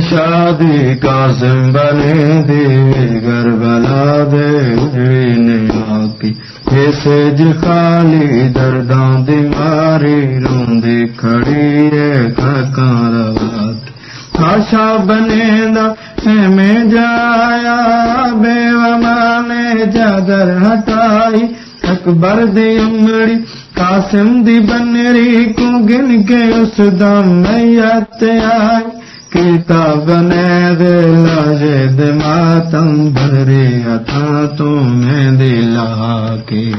شادی قاسم بنے دی کربلا دے اجڑی نے درداں ماری روندی کھڑی ہے کھکاں روات آشا بنے دا میں جایا، بے ومانے جادر ہٹائی۔ اکبر دی انگڑی، قاسم دی بنری کو گن کے اس دم میت آئی۔ پیتا نے دل ماتم بھرے اتھا تمہیں دلا کے۔